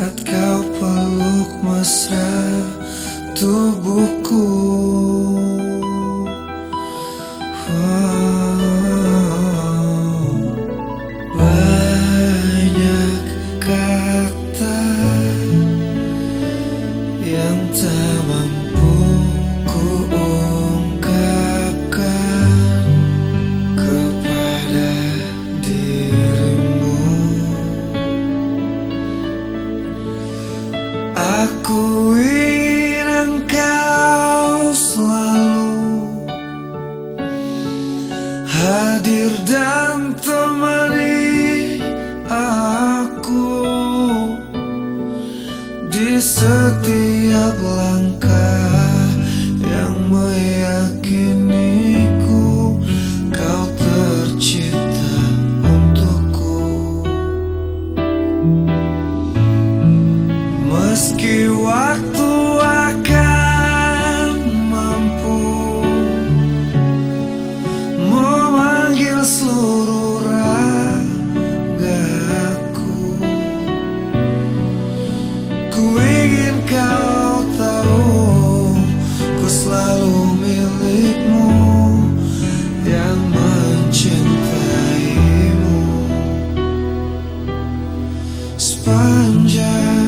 Saat kau peluk mesra tubuhku. Oh, Banyak kata Aku ingin engkau selalu hadir dan temani aku di setiap langkah yang meyakiniku sponge.